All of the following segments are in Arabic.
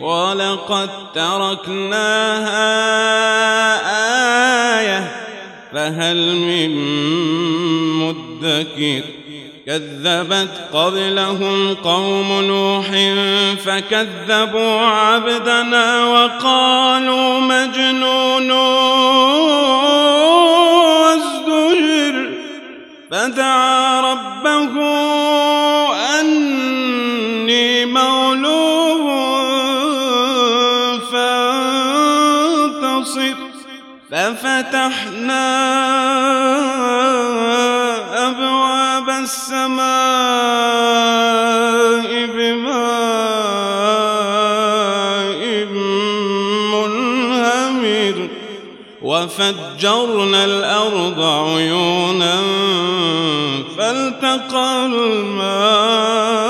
ولقد تركناها آية فهل من مدكر؟ كذبت قبلهم قوم نوح فكذبوا عبدنا وقالوا مجنون وازدجر فدعا ربه فانتصر ففتحنا أبواب السماء بماء منهمر وفجرنا الأرض عيونا فالتقى الماء.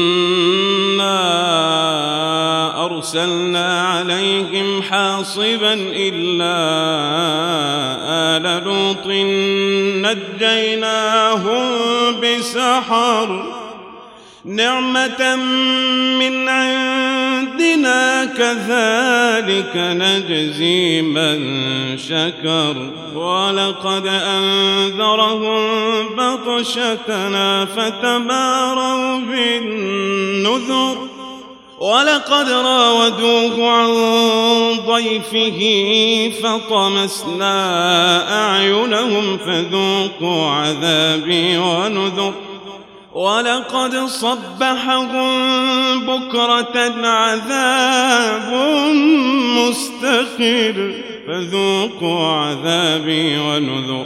أرسلنا عليهم حاصبا إلا آل لوط نجيناهم بسحر. نعمة من عندنا كذلك نجزي من شكر. ولقد أنذرهم بطشتنا فتماروا بالنذر. ولقد راودوه عن ضيفه فطمسنا أعينهم فذوقوا عذابي ونذر. ولقد صبحهم بكرة عذاب مستقر فذوقوا عذابي ونذر.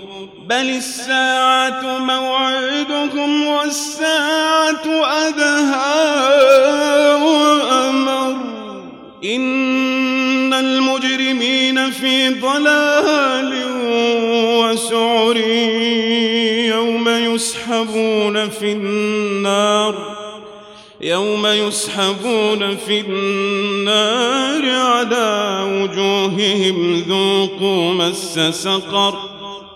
بل الساعة موعدهم والساعة أدهى وأمر. إن المجرمين في ضلال وسعر يوم يسحبون في النار. يوم يسحبون في النار على وجوههم ذوقوا مس سقر.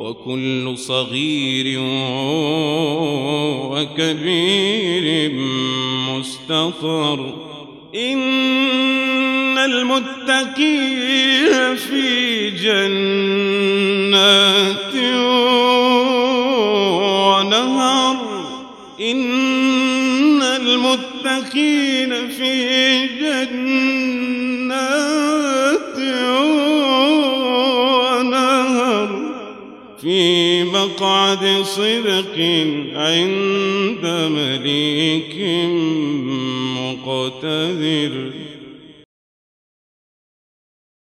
وكل صغير وكبير مستطر. إن المتقين في جنات ونهر. إن المتقين في مقعد صدق عند مليك مقتدر.